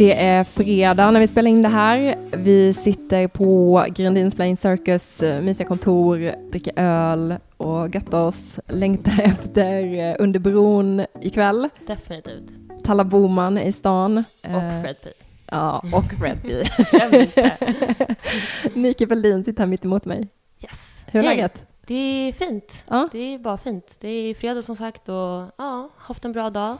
Det är fredag när vi spelar in det här. Vi sitter på Grandins Plain Circus eh, mysiga kontor, dricker öl och göttar oss, längtar efter eh, Under bron ikväll. Definitivt. Talla Boman är i stan. Och Eh, Fred P. Ja, och Fred B. Vem inte? Nike Berlin sitter här mitt emot mig. Yes. Hur är Hej. läget? Det är fint. Ja. Det är bara fint. Det är fredag som sagt och ja, haft en bra dag.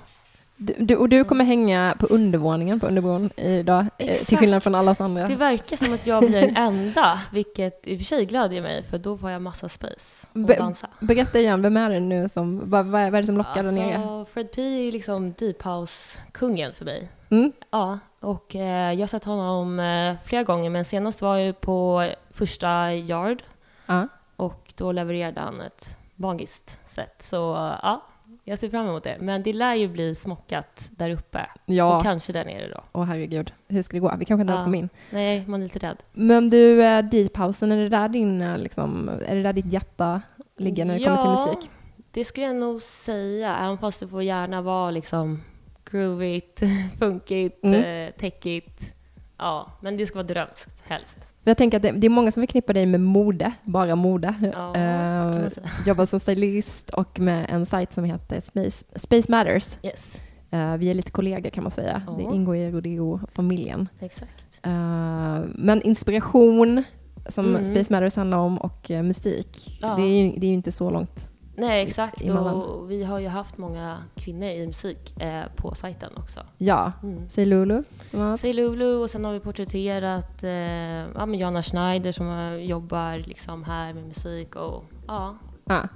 Du, du, och du kommer hänga på undervåningen på Underbron idag, eh, till Exakt. skillnad från alla andra. Det verkar som att jag blir den enda, vilket i och för sig glädjer mig för då får jag massa space att Be- dansa. Berätta igen, vem är det nu som, vad, vad är det som lockar där nere? Alltså, Fred P är ju liksom deep house-kungen för mig. Mm? Ja, och eh, jag har sett honom eh, flera gånger, men senast var jag på första Yard Ja. och då levererade han ett magiskt sätt. Så ja, jag ser fram emot det. Men det lär ju bli smockat där uppe och Ja, kanske där nere då. åh herregud, hur ska det gå? Vi kanske inte ens Ja. kommer in. Nej, man är lite rädd. Men du, eh, Deep Housen, är det där din, eh, liksom, är det där ditt hjärta ligger när det kommer Ja. till musik? Det skulle jag nog säga, även fast det får gärna vara liksom groovigt, funkigt, Mm. eh, techigt. Ja, men det ska vara drömskt helst. Jag tänker att det, det är många som förknippar dig med mode, bara mode. Ja, säga. jobbar som stylist och med en sajt som heter Space, Space Matters. Yes, Eh, vi är lite kollegor kan man säga. Ja. Det ingår i Rodeo-familjen. exakt. Eh, men inspiration, som Mm. Space Matters handlar om, och musik, Ja. det, är, ju- det är ju inte så långt. Nej, exakt. Och vi har ju haft många kvinnor i musik eh, på sajten också. Ja, Mm. säg Lulu. Ja. Säg Lulu och sen har vi porträtterat eh, ja, men Jana Schneider som eh, jobbar liksom här med musik och ja. Ja.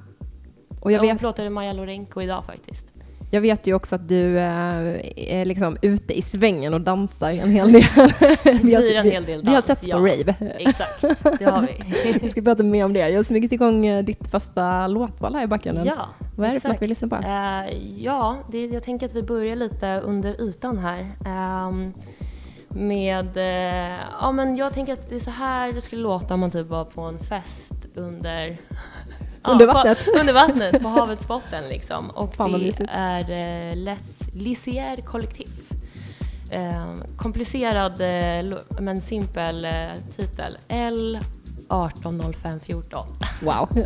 Och jag Jag vet, plåtade Maja Lorenko idag faktiskt. Jag vet ju också att du eh, är liksom ute i svängen och dansar en hel del. vi, blir en hel del vi har setts på ja. rave. Exakt, det har vi. Vi ska prata mer om det. Jag har smugit igång eh, ditt första låtval här i bakgrunden. ja, Vad är det för något exakt. vi lyssnar på? Eh, ja, det, jag tänker att vi börjar lite under ytan här. Ehm, med, eh, ja men jag tänker att det är så här det skulle låta om man typ var på en fest under Under vattnet. På, under vattnet, på havets botten liksom. Och Fan, det är eh, Les, Lisière Kollektiv. Eh, komplicerad eh, men simpel eh, titel. L 180514. Wow.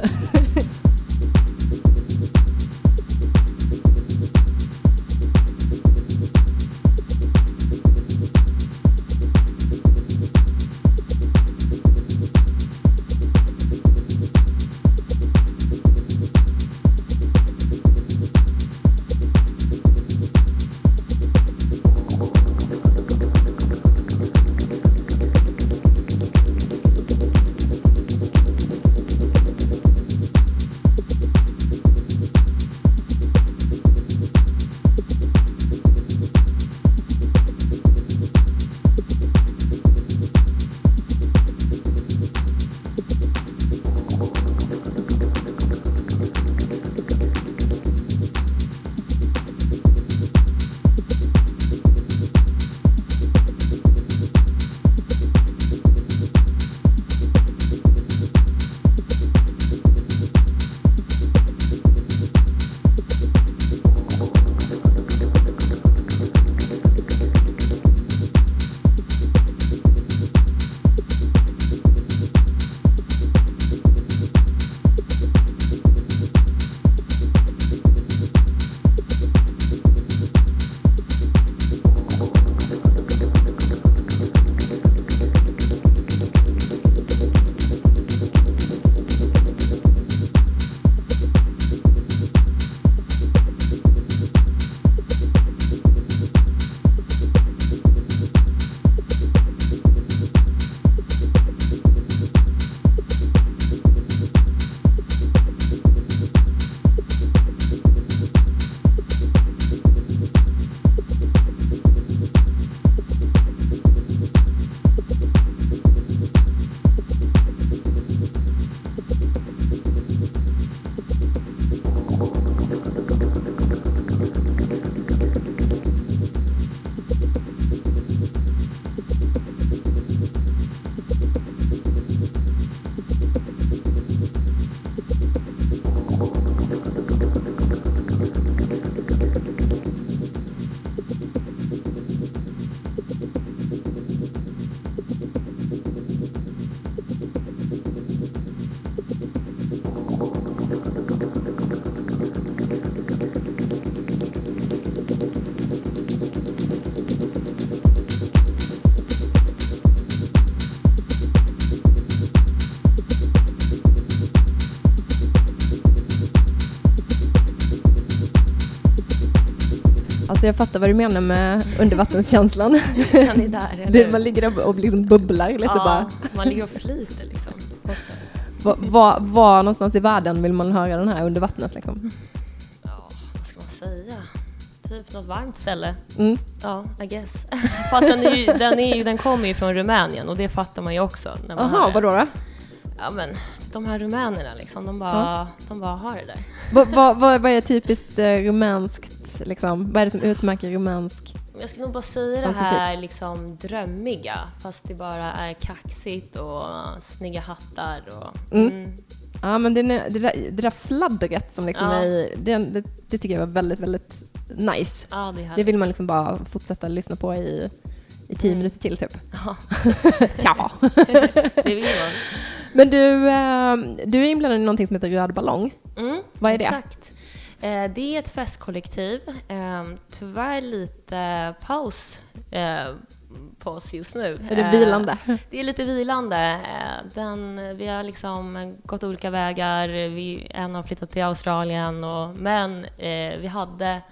Alltså jag fattar vad du menar med undervattenskänslan. Den är där, eller Det, man ligger och liksom bubblar lite ja, bara. man ligger och flyter liksom. Var, var, var någonstans i världen vill man höra den här under vattnet liksom? Ja, vad ska man säga? Typ något varmt ställe. Mm. Ja, I guess. Fast den, är ju, den, är ju, den kommer ju från Rumänien och det fattar man ju också. När man hör Jaha, vadå då? Ja men de här rumänerna liksom, de bara, de bara har det där. Vad, vad, vad, är typiskt eh, rumänskt liksom? Vad är det som utmärker rumänsk? Jag skulle nog bara säga det här liksom drömmiga, fast det bara är kaxigt och snygga hattar och... Mm. Mm. Ja men det, det, där, det där fladdret som liksom Ja. är det, det, det tycker jag var väldigt, väldigt nice. Ja, det. Det vill man liksom bara fortsätta lyssna på i, i tio Mm. minuter till typ. Ja, Ja. Men du, eh, du är inblandad i någonting som heter Röd Ballong. Mm, Vad är det? Exakt. Eh, det är ett festkollektiv. Eh, tyvärr lite paus eh, på oss just nu. Är det Eh, vilande? Det är lite vilande. Eh, Den, vi har liksom gått olika vägar. Vi, en har flyttat till Australien. Och, men eh, vi, hade,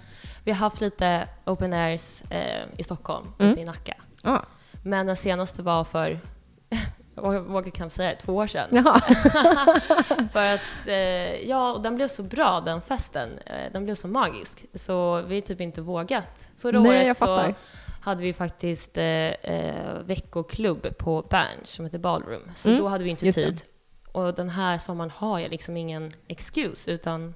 vi har haft lite open airs eh, i Stockholm, Mm. ute i Nacka. Ja. Men den senaste var för, jag vågar knappt säga det, två år sedan. För att, eh, ja, och den blev så bra den festen. Eh, den blev så magisk. Så vi har typ inte vågat. Förra Nej, året så hade vi faktiskt eh, eh, veckoklubb på Berns som heter Ballroom. Så Mm, då hade vi inte just det. tid. Och den här sommaren har jag liksom ingen excuse, utan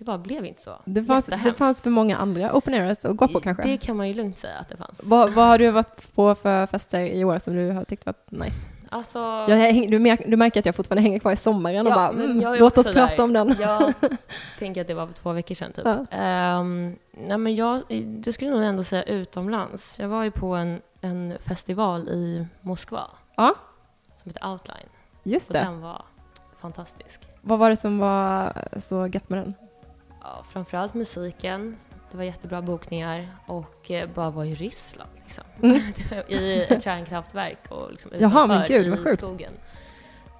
det bara blev inte så. Det fanns, det fanns för många andra open airs att gå på kanske? Det kan man ju lugnt säga att det fanns. Vad, vad har du varit på för fester i år som du har tyckt varit nice? Alltså, Jag, du, märker, du märker att jag fortfarande hänger kvar i sommaren och Ja, bara, men mm, låt oss också prata där. om den. Jag tänker att det var för två veckor sedan typ. Ja. Ehm, nej men jag, det skulle nog ändå säga utomlands. Jag var ju på en, en festival i Moskva Ja, som heter Outline. just Och det. den var fantastisk. Vad var det som var så gött med den? Ja, framförallt musiken. Det var jättebra bokningar och eh, bara vara i Ryssland liksom. Mm. I ett kärnkraftverk och liksom Jaha, men gud, vad i sjukt. skogen.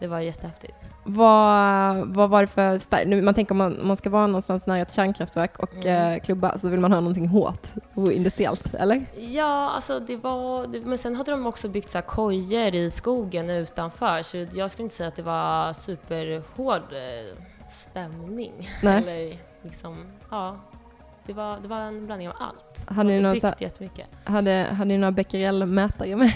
Det var jättehäftigt. Vad, vad var det för? Nu, Man tänker om man, man ska vara någonstans nära ett kärnkraftverk och Mm. eh, klubba så vill man ha någonting hårt och industriellt, eller? Ja, alltså det var... Det, men sen hade de också byggt så här kojor i skogen utanför, så jag skulle inte säga att det var superhård eh, stämning. Nej. Eller liksom, ja. Det var, det var en blandning av allt. Hade ni någon så jättemycket. Hade, hade ni några becquerel-mätare med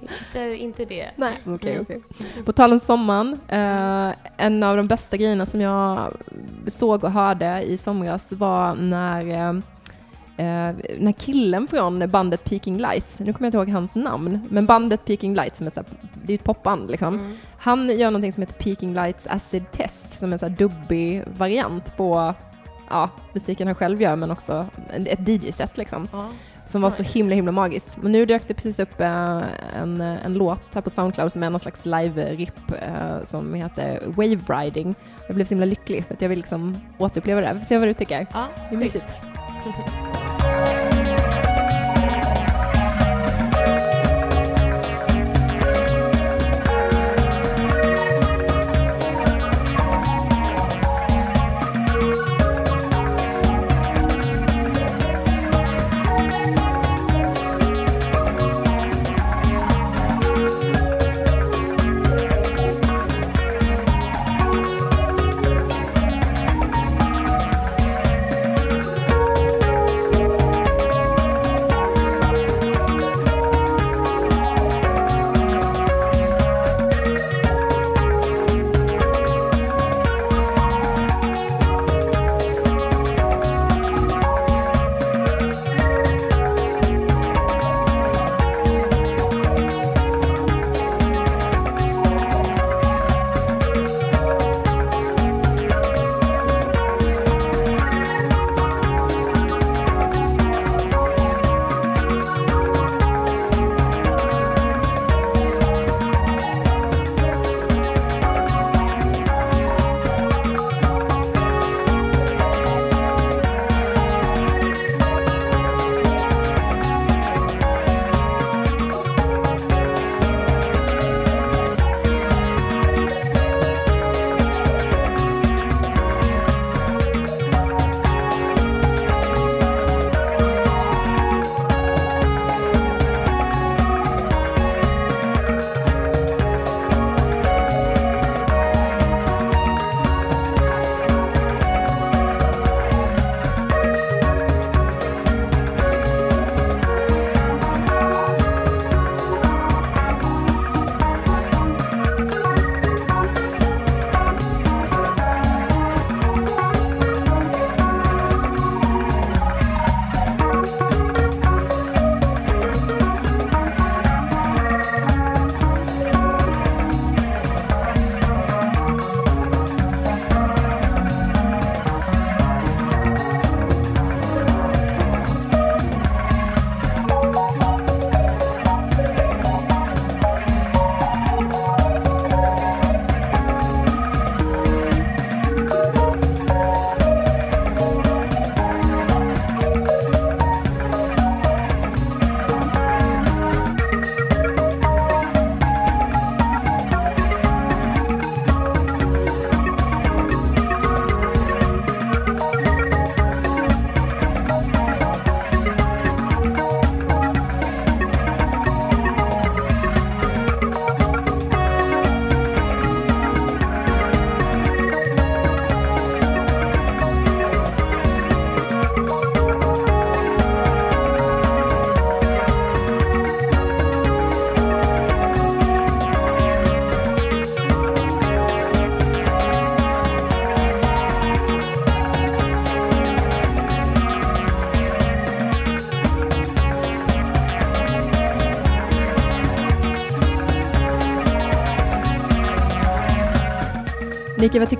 inte, inte det. Nej, okej, Mm. okej. På tal om sommaren, eh, en av de bästa grejerna som jag såg och hörde i somras var när eh, när killen från bandet Peking Lights, nu kommer jag inte ihåg hans namn, men bandet Peking Lights, som är så här, det är ett popband liksom, Mm. han gör någonting som heter Peking Lights Acid Test, som är en så här dubbig variant på ja, musiken han själv gör, men också ett DJ-set liksom Ja. som var så Nice. himla himla magiskt. Men nu dök det precis upp eh, en, en låt här på Soundcloud som är någon slags live-rip eh, som heter Wave Riding. Jag blev så himla lycklig för att jag vill liksom återuppleva det. Vi får se vad du tycker. Ja, Det är mysigt.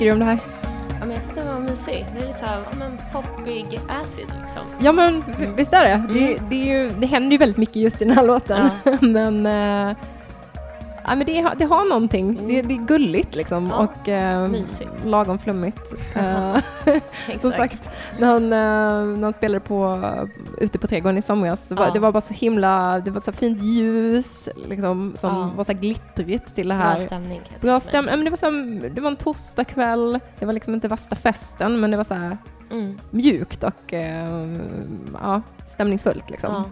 tycker du om det här? Ja, men jag tyckte det var mysigt. Det är lite såhär, ja, men poppig acid liksom. Ja men v- visst är det? Mm. Det, det, är ju, det händer ju väldigt mycket just i den här låten. men eh, ja, men det, det har någonting. Mm. Det, det är gulligt liksom Ja, och mysigt. lagom flummigt. Eh, som sagt, han, eh, han spelade på, ute på trädgården i somras, det var, Ja. det var bara så himla, det var så fint ljus liksom, som Ja. var så glittrigt till det Bra här. stämning. kan jag Bra stäm- ja, men det, var så här, det var en torsdagkväll, det var liksom inte värsta festen men det var så här. Mm. mjukt och eh, ja, stämningsfullt liksom. Ja.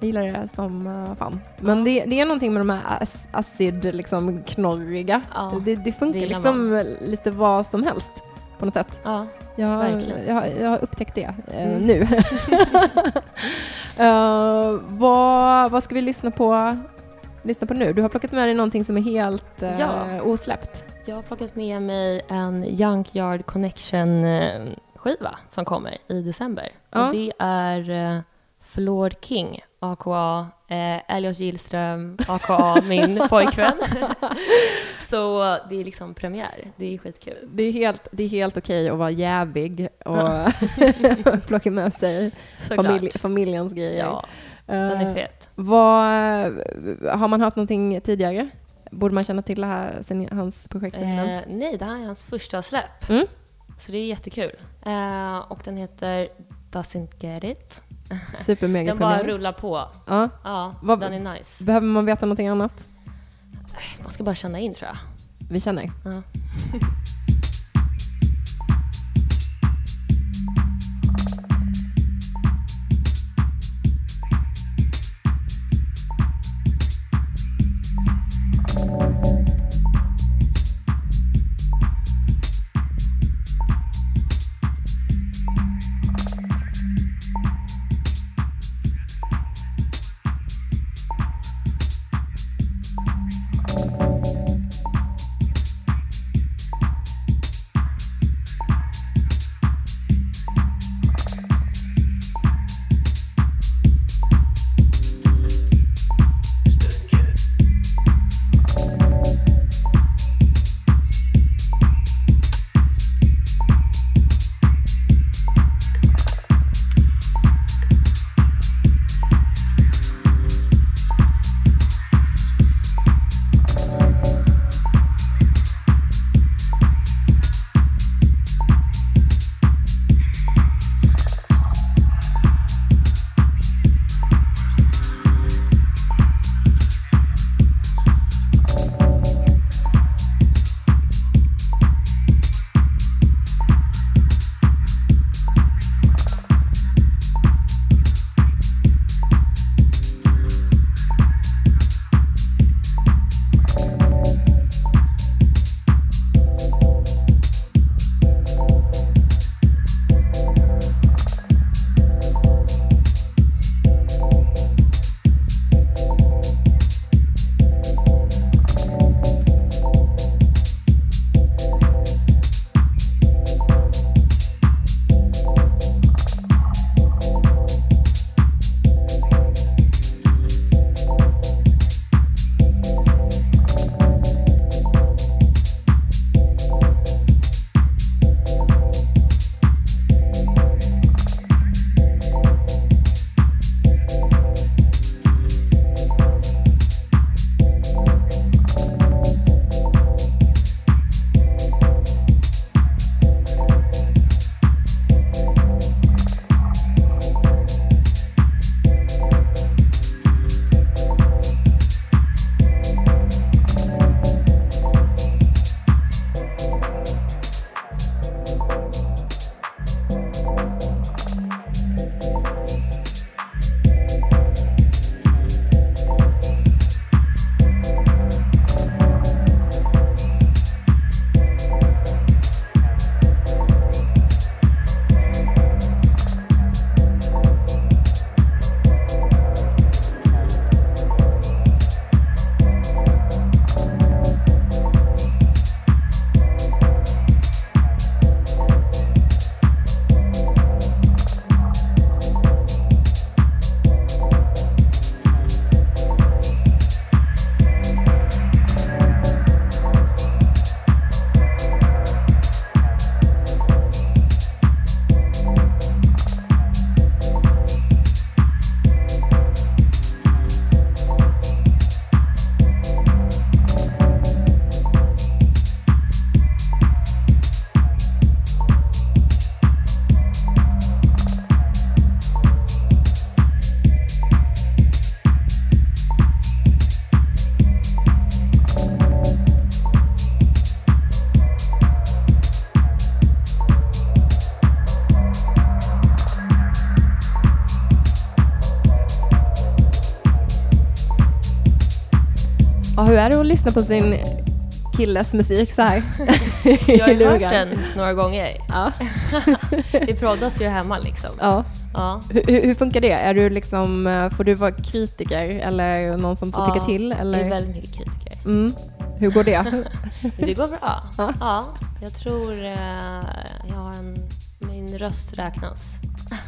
Jag gillar det som uh, fan. Men det, det är någonting med de här ac- acid, liksom knorriga. Ja, Det, det funkar det liksom lite vad som helst på något sätt. ja. Jag, jag, jag har upptäckt det eh, Mm. nu. Eh, vad, vad ska vi lyssna på, lyssna på nu? Du har plockat med dig någonting som är helt eh, Ja. osläppt. Jag har plockat med mig en Junkyard Connection-skiva som kommer i december. Ja. Och det är eh, Floyd King, aka eh, Elliot Gillström, aka min pojkvän. Så eh, det är liksom premiär. Det är skitkul. Det är helt, det är helt okej att vara jävig och plocka med sig familj, familjens grejer. Ja, den är Eh, fet. Vad, har man hört någonting tidigare? Borde man känna till det här sen hans projekt innan? Eh, nej, det här är hans första släpp. Mm. Så det är jättekul. Eh, och den heter Doesn't Get It. Supermega Den bara rullar på. Ja. Ja, Vad- den är nice. Behöver man veta någonting annat? Man ska bara känna in tror jag. Vi känner. Ja. är det att lyssna på sin killes musik så här? Jag har hört den några gånger. Ja. Det proddas ju hemma liksom. ja. Ja. Hur, hur funkar det? Är du liksom, eh, får du vara kritiker eller någon som får Ja, tycka till? Det är Eller? väldigt mycket kritiker. Mm. Hur går det? Det går bra. Ja. Ja. jag tror eh, jag har en... Min röst räknas.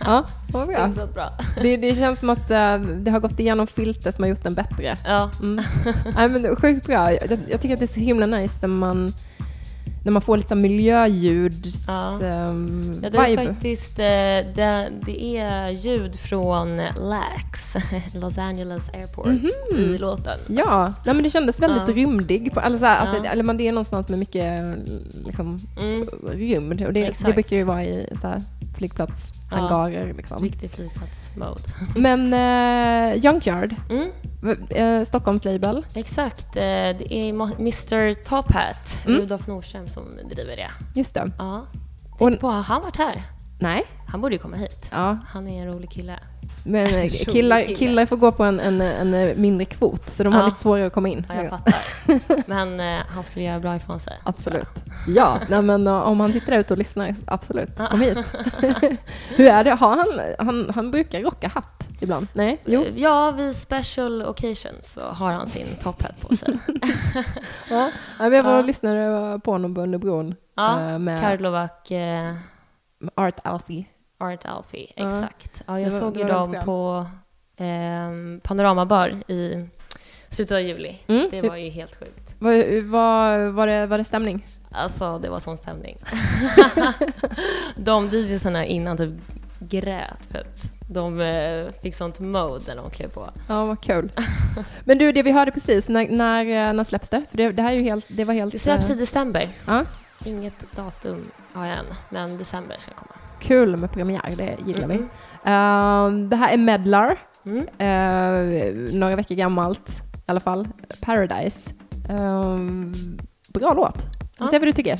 ja, vad bra. Hyfsat bra. Det, det känns som att eh, det har gått igenom filter som har gjort den bättre. Ja. Mm. Nej, men sjukt bra. Jag, jag tycker att det är så himla nice när man, när man får lite miljöljuds Ja. ehm, Ja, det är vibe. faktiskt eh, det, det är ljud från LAX, Los Angeles Airport, i låten. Ja, nej, men det kändes väldigt Ja. rymdig. På, eller så här, att Ja. det, eller man, det är någonstans med mycket liksom, Mm, rymd. Och det, det brukar ju vara i så här, flygplatshangarer. Liksom. riktig flygplats-mode. Men eh, Junkyard, Mm, eh, Stockholms label. exakt, eh, det är Mr Top Hat, Mm. Rudolf Nordström, som driver det. Just det. Ja. Och- Tänkte på, har han varit här? Nej, Han borde ju komma hit. ja. Han är en rolig kille. Men eh, killar, killar får gå på en, en, en mindre kvot, så de har Ja. lite svårare att komma in. Ja, jag fattar. Men eh, han skulle göra bra ifrån sig. Absolut. Ja, nej, men uh, om han tittar ut och lyssnar, absolut. Ja. Kom hit. Hur är det? Har han, han, han brukar rocka hatt ibland? Nej? Jo. Eh, Ja, vid special occasions så har han sin top hat på sig. Ja. Jag var och Ja. lyssnade på honom under bron Ja, eh, med Karlovac eh, Art Alfie. Art Alfie, exakt. Ja, jag såg ju dem på eh, Panoramabar i slutet av juli. Mm. Det var ju helt sjukt. Var, var, var, det, var det stämning? Alltså, det var sån stämning. de DJsarna innan typ grät för att de eh, fick sånt mode när de klev på. Ja, vad kul. Men du, det vi hörde precis, när, när, eh, när släpps det? För det, det här är ju helt, det var helt... Det släpps i eh, december. Ja, Inget datum har jag än, men december ska komma. Kul med premiär, det gillar vi. Ehm, det här är Medlar, eh, några veckor gammalt i alla fall. Paradise. Ehm, bra låt. Vi Ja. ser vad du tycker.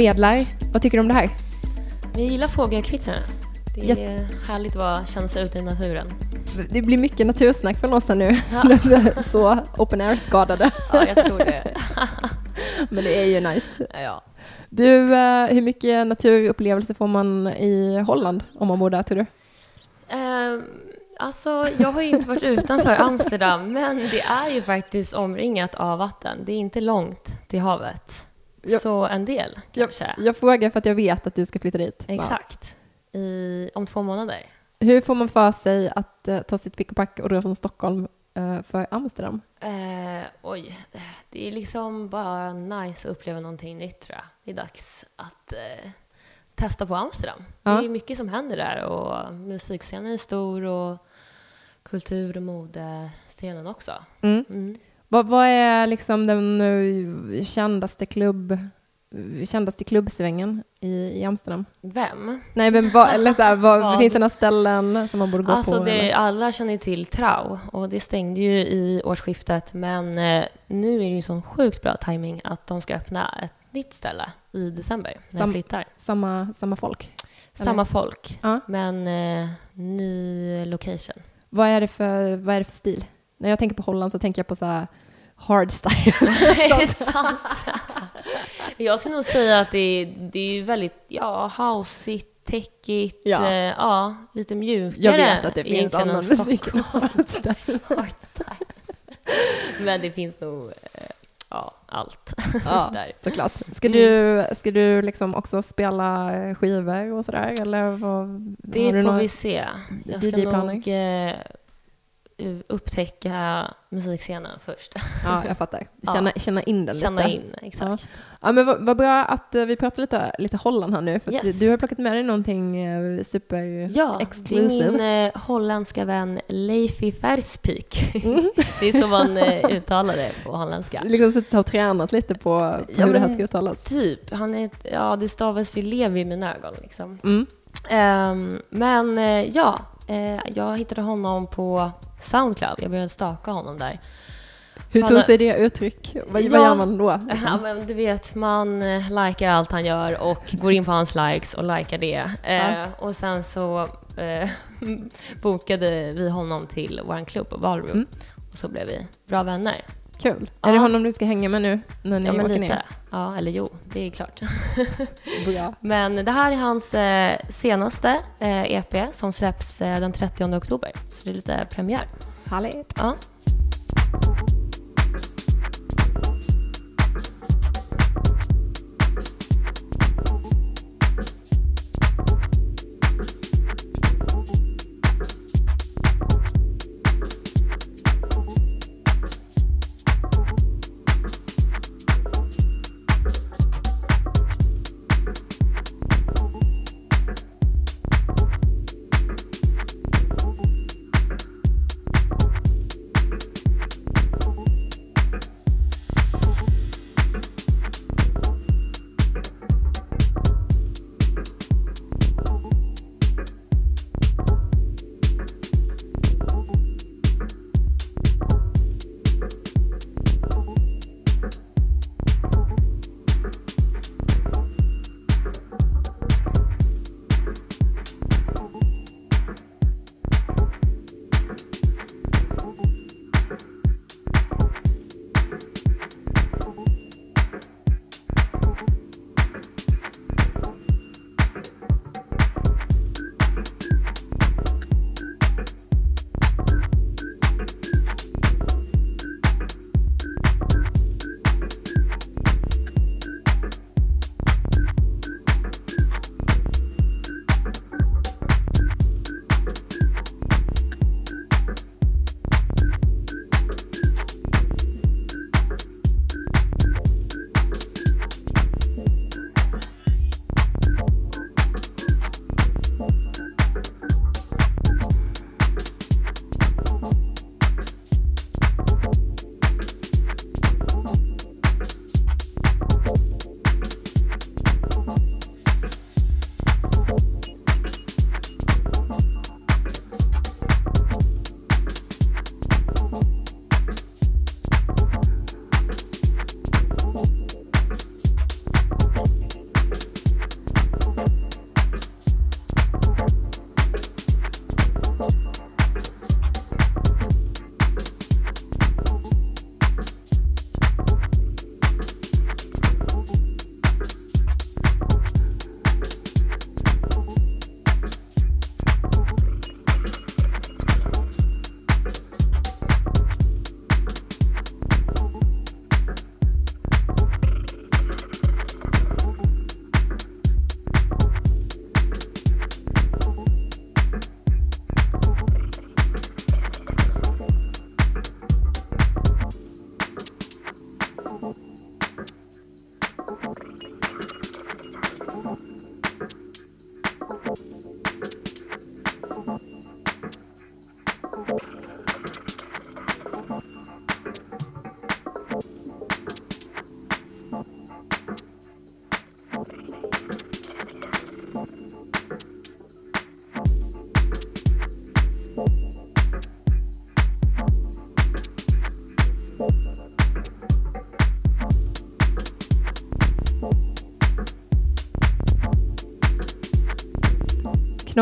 Medlar, vad tycker du om det här? Vi gillar fågelkvittrarna. Det Ja. är härligt att känna sig ute i naturen. Det blir mycket natursnack från oss här nu. Ja. Så open air-skadade. Ja, jag tror det. Men det är ju nice. Ja. Du, eh, hur mycket naturupplevelser får man i Holland om man bor där tror du? Ehm, alltså, jag har ju inte varit utanför Amsterdam, men det är ju faktiskt omringat av vatten. Det är inte långt till havet. Ja. Så en del, kanske. Jag frågar för att jag vet att du ska flytta dit. Exakt. I, om två månader. Hur får man för sig att eh, ta sitt pick och pack och dra från Stockholm eh, för Amsterdam? Eh, oj, det är liksom bara nice att uppleva någonting nytt tror jag. Det är dags att testa på Amsterdam. Ja. Det är mycket som händer där och musikscenen är stor och kultur och modescenen också. Mm. Mm. Vad, vad är liksom den kändaste klubb kändaste klubbsvängen i, i Amsterdam? Vem? Nej, men vad, eller så här, vad, finns det några ställen som man borde gå Alltså på? det, alla känner ju till Trau och det stängde ju i årsskiftet men eh, nu är det ju sån sjukt bra timing att de ska öppna ett nytt ställe i december när Sam- jag flyttar. Samma, samma folk? eller? Samma folk, Ja. men eh, ny location. Vad är, det för, vad är det för stil? När jag tänker på Holland så tänker jag på så här hardstyle. är sant? jag skulle nog säga att det är, det är väldigt, ja, houseigt, techigt, Ja. Eh, ja, lite mjukare. Jag vet att det finns annan musik. Men det finns nog, eh, ja, allt Ja, där. såklart. Ska Mm. du, ska du liksom också spela skivor och sådär? Eller vad, Det får vi se. Jag ska nog eh, upptäcka musikscenen först. Ja, jag fattar. Ja. Känna, känna in den Känna lite. in, exakt. Ja, men vad, vad bra att eh, vi pratar lite, lite Holland här nu. För att Yes. du har plockat med dig någonting eh, super Ja, exclusive. min eh, holländska vän Leify Verspik. Mm. det är så man eh, uttalar det på holländska. Liksom suttit och tränat lite på, på Ja, hur det här ska uttalas. Typ. Han är, ja, det stavas ju Levi i mina ögon. Liksom. Mm. Ehm, men eh, ja, jag hittade honom på Soundcloud. Jag började staka honom där. Hur tog sig det uttryck? Vad, vad Ja. gör man då? liksom? Ja, men du vet, man eh, likar allt han gör och går in på hans likes och likar det. Eh, Ja. Och sen så eh, bokade vi honom till vår klubb, Valroom. Mm. Och så blev vi bra vänner. Kul. Ja. Är det honom du ska hänga med nu när ni Ja, men åker lite. ner? Ja, eller jo, det är klart. Bra. Men det här är hans eh, senaste eh, EP som släpps eh, den 30 oktober. Så det är lite premiär. Härligt. Ja.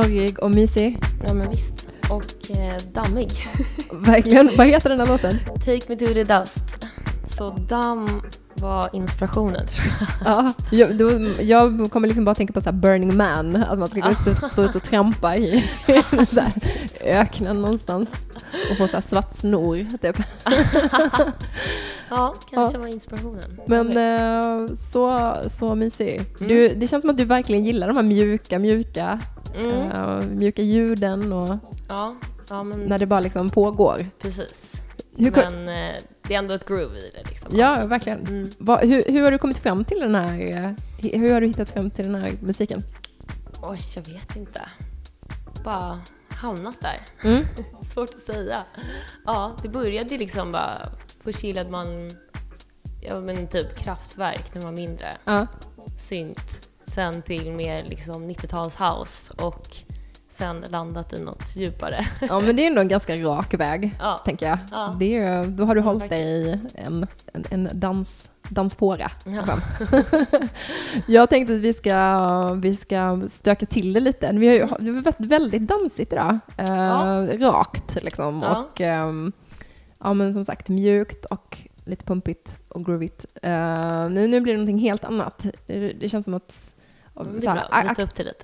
Knorrig och mysig. Ja men visst. Och eh, dammig. Verkligen. Vad heter den här låten? Take me to the dust. Så damm var inspirationen tror jag. Ja, då, jag kommer liksom bara tänka på så Burning Man, att man ska gå ut och stå ut och trampa i öknen någonstans och få så svart snor typ. Ja, kanske var inspirationen. Men eh, så, så mysig. Mm. Du, det känns som att du verkligen gillar de här mjuka, mjuka, mm. eh, mjuka ljuden och Ja, ja men när det bara liksom pågår. precis. Hur, Men eh, det är ändå ett groove i det liksom. ja, verkligen. Mm. Va, hur, hur har du kommit fram till den här, eh, hur har du hittat fram till den här musiken? Oj, jag vet inte. Bara hamnat där. Mm. Svårt att säga. Ja, det började liksom bara... Först gillade man ja, men typ kraftverk när man var mindre. Ja. Synt. Sen till mer liksom 90-tals house och sen landat i något djupare. ja, men det är ändå en ganska rak väg. Ja, tänker jag. Ja. Det är, då har du Ja, hållit dig i en, en, en dans, dansfåra. Ja. jag tänkte att vi ska, vi ska stöka till det lite. Vi har ju det har varit väldigt dansigt idag. Eh, Ja. Rakt liksom. Ja. Och ehm, ja, men som sagt mjukt och lite pumpigt och groovigt. Eh, nu, nu blir det någonting helt annat. Det, det känns som att så är här, ak-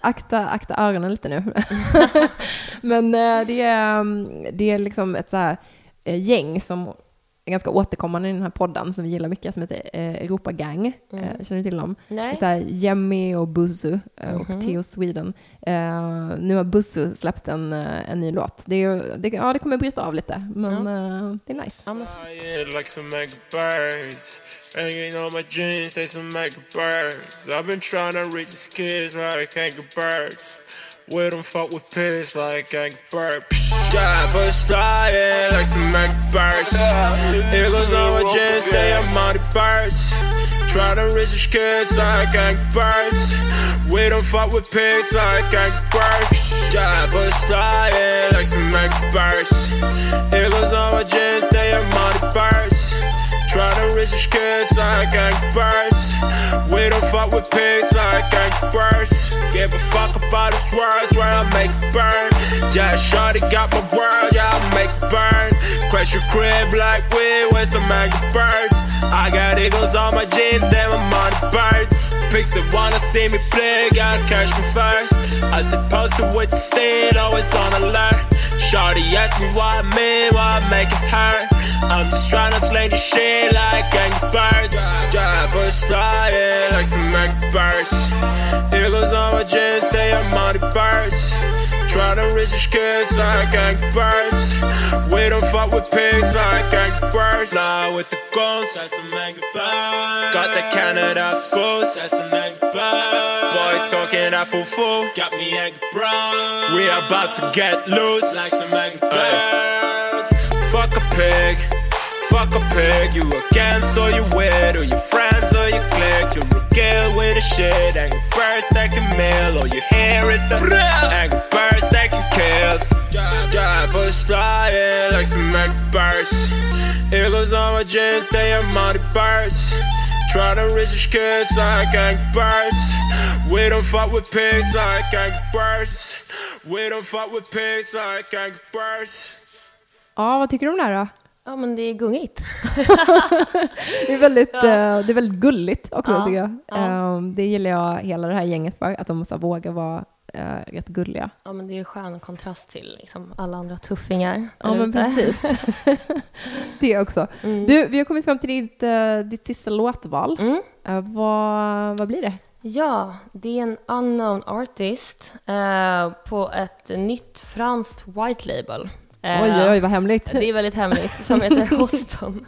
akta, akta öronen lite nu. Men eh, det, är, mm, det är liksom ett så här, eh, gäng som ganska återkommande i den här podden som vi gillar mycket som heter eh, Europa Gang. Mm. Eh, känner du till dem? Nej. Det är Jemmy och Buzzu eh, och Mhm. Theo Sweden. Eh, nu har Buzzu släppt en, eh, en ny låt. Det, är, det, ja, det kommer bryta av lite, men eh, det är nice. Ja, men, We don't fuck with pigs like burps. Yeah, but dying like some burps. Here goes on my jeans, they are Monty Burst. Try to raise the kids like burps. We don't fuck with pigs like burps. Yeah, but dying like some burps. Here goes on my jeans, they are Monty Burst. Try to reach these kids like birds. We don't fuck with pigs like birds. Give a fuck about these words where I make it burn. Yeah, shorty got my world, yeah, I make it burn. Crash your crib like we with some angry birds. I got eagles on my jeans, damn, I'm birds. Pigs that wanna see me play, gotta catch me first. I sit posted with the state, always oh, on alert. Shorty ask me what I mean, why I make it hurt. I'm just tryna slay the shit like angry birds. Yeah, but flying like some angry birds. Eagles on my jeans, they are mighty birds. Tryna reach these kids like angry birds. We don't fuck with pigs like angry birds. Fly with the guns, that's a birds. Got the Canada goose, that's a bird. Boy talking that full full, got me angry brown. We about to get loose like some birds. Fuck a pig. Fuck a pig, you against or you with, or your friends or you click. You regale with the shit, angry birds that can mail, all you hear is the angry birds that can kill. Yeah, bush flying like some angry birds. Eagles on my jeans, they are mighty birds. Try to reach kids like angry birds. We don't fuck with pigs like angry birds. We don't fuck with pigs like angry birds. Ja, vad tycker du om det här då? ja, men det är gungigt. Det är väldigt, eh, det är väldigt gulligt också Ja, tycker jag. ja. Eh, det gillar jag hela det här gänget för, att de så här, vågar vara eh, rätt gulliga. Ja, men det är ju skön kontrast till liksom, alla andra tuffingar Ja, men precis. det också. Mm. Du, vi har kommit fram till ditt, eh, ditt sista låtval. Mm. Eh, vad, vad blir det? Ja, det är en unknown artist eh, på ett nytt franskt white label. Eh, Oj, oj, vad hemligt. Det är väldigt hemligt, som heter Hoston,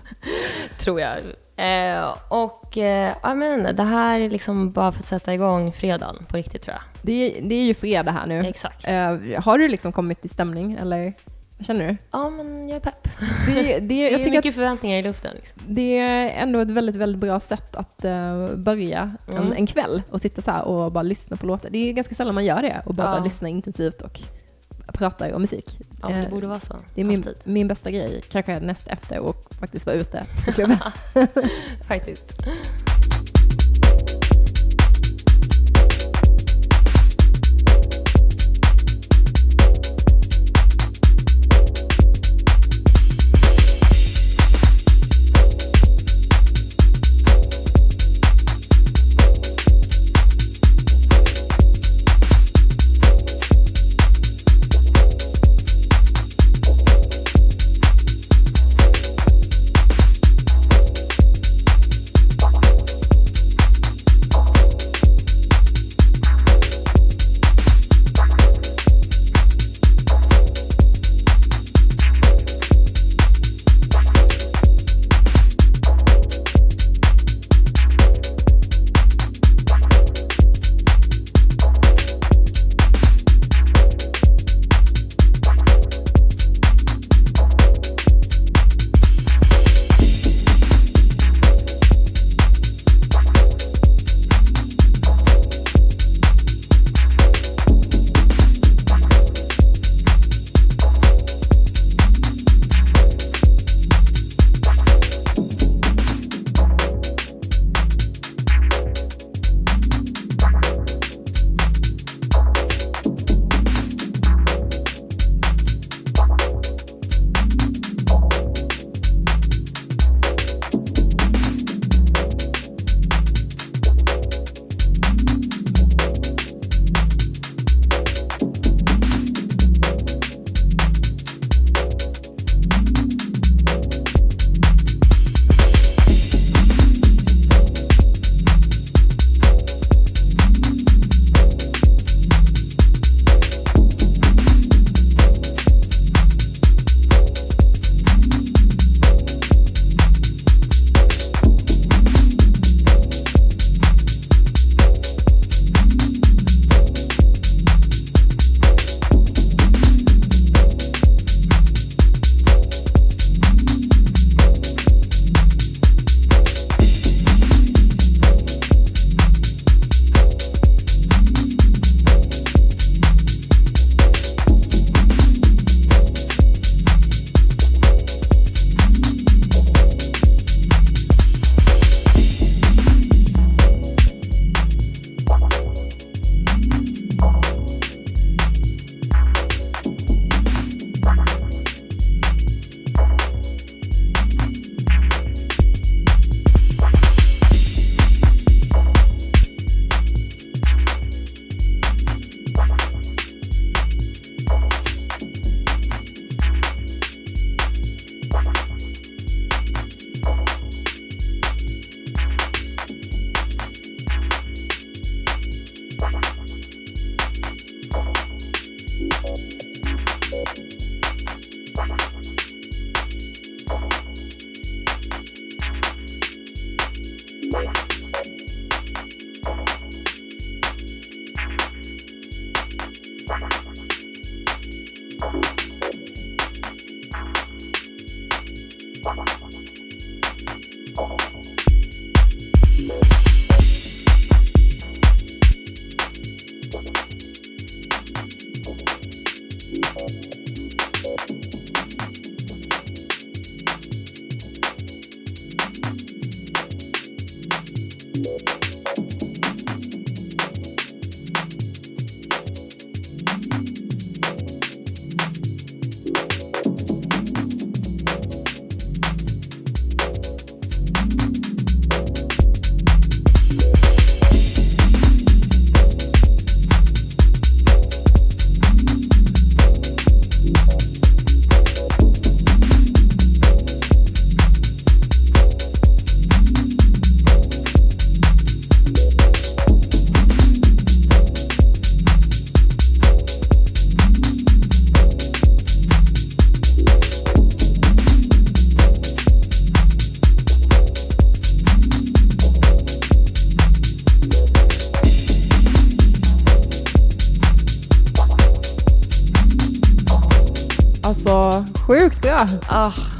tror jag. Eh, och eh, ja, men det här är liksom bara för att sätta igång fredagen på riktigt tror jag. Det, är- det är ju fredag här nu. Exakt. Har du liksom kommit i stämning, eller vad känner du? Ja, men jag är pepp. Det, det, Det jag är mycket förväntningar i luften. Liksom. det är ändå ett väldigt, väldigt bra sätt att eh, börja en, Mm. en kväll och sitta så här och bara lyssna på låtar. Det är ganska sällan man gör det och bara Ja. lyssna intensivt och prata om musik. Ja, det Eh, borde vara så. Det är min, Alltid. min bästa grej, kanske näst efter och faktiskt vara ute på klubben. Faktiskt.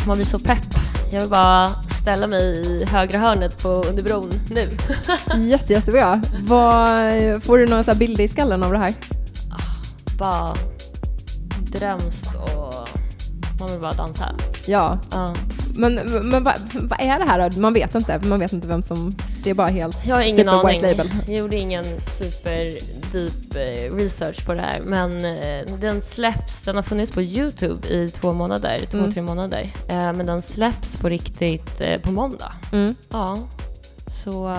Man blir så pepp. Jag vill bara ställa mig i högra hörnet på Underbron nu. Jätte, jättebra. Vad, får du några bilder i skallen av det här? bara drömskt och man vill bara dansa. Ja, Ja. men, men vad, vad är det här då? Man vet inte. Man vet inte vem som... Det är bara helt... Jag har ingen Super aning. white label. Jag gjorde ingen super deep eh, research på det här. Men eh, den släpps, den har funnits på Youtube i två månader, två, Mm. tre månader. Eh, men den släpps på riktigt på måndag. Mm. Ja. Så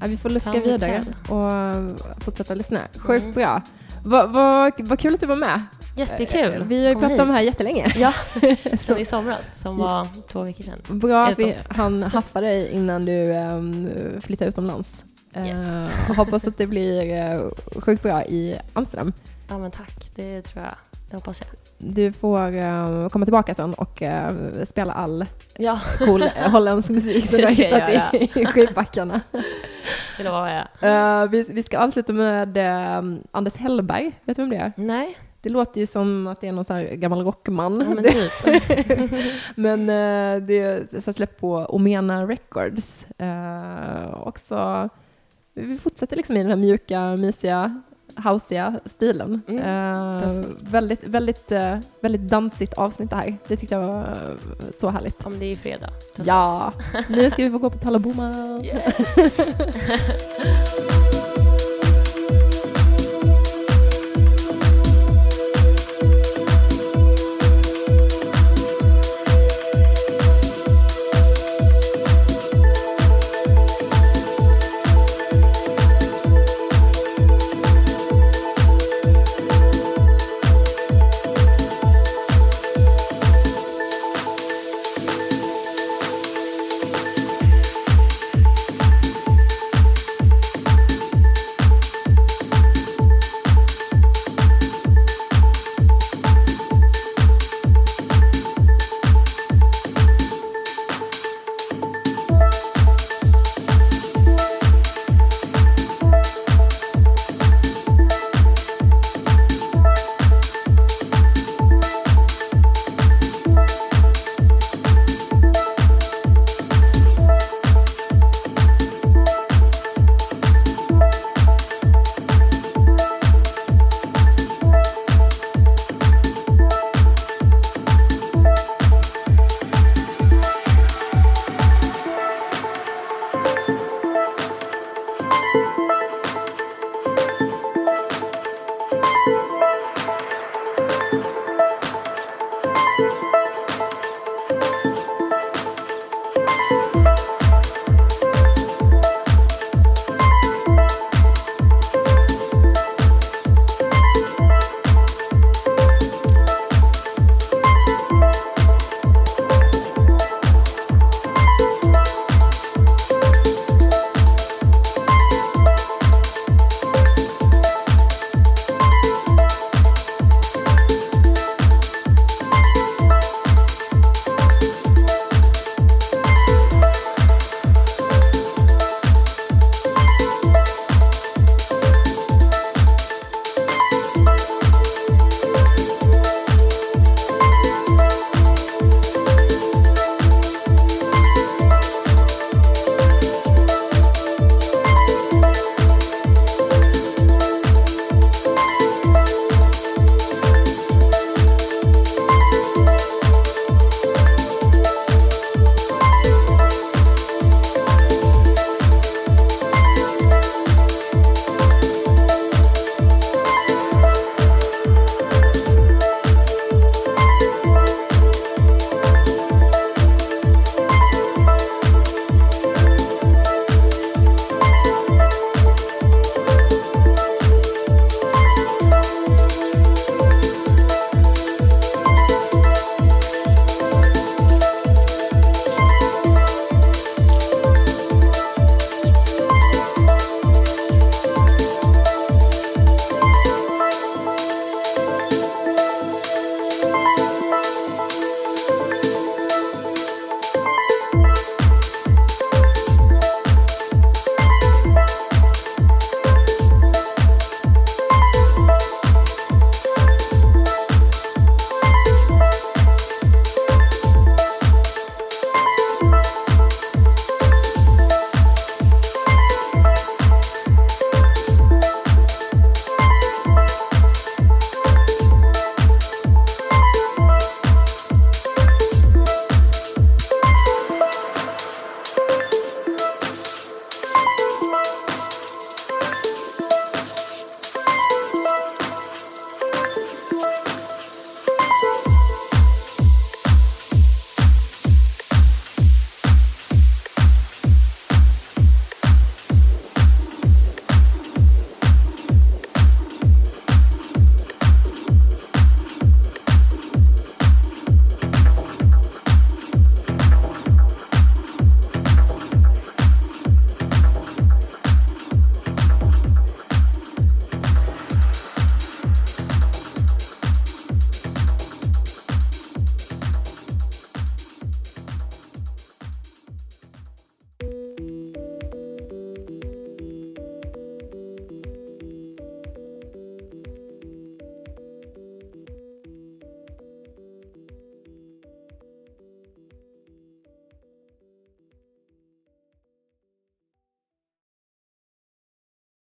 Ja, vi får luska vidare och fortsätta lyssna. Sjukt Mm. bra. Vad vad- vad kul att du var med. Jättekul. Vi har ju Kom pratat om det här jättelänge. Ja, som i somras, som var två veckor sedan. bra att vi han haffa dig innan du um, flyttar utomlands. Yes. Eh, hoppas att det blir uh, sjukt bra i Amsterdam. Ja men tack, det tror jag. Det hoppas jag. Du får eh, komma tillbaka sen och eh, spela all Ja, cool eh, holländsk musik som du har hittat i, i skidbackarna. det lovar jag. Eh, vi, vi ska avsluta med eh, Anders Hellberg. Vet du vem det är? Nej, Det låter ju som att det är någon så gammal rockman. ja, men Det- typ. Men eh, det är så släppt på Omena Records. Uh, också, vi fortsätter liksom i den här mjuka, mysiga, houseiga stilen. Mm, Eh, väldigt, väldigt, eh, väldigt dansigt avsnitt det här. Det tyckte jag var eh, så härligt. Men det är fredag. Ja, nu ska vi få gå på Talaboma. allt. Yes.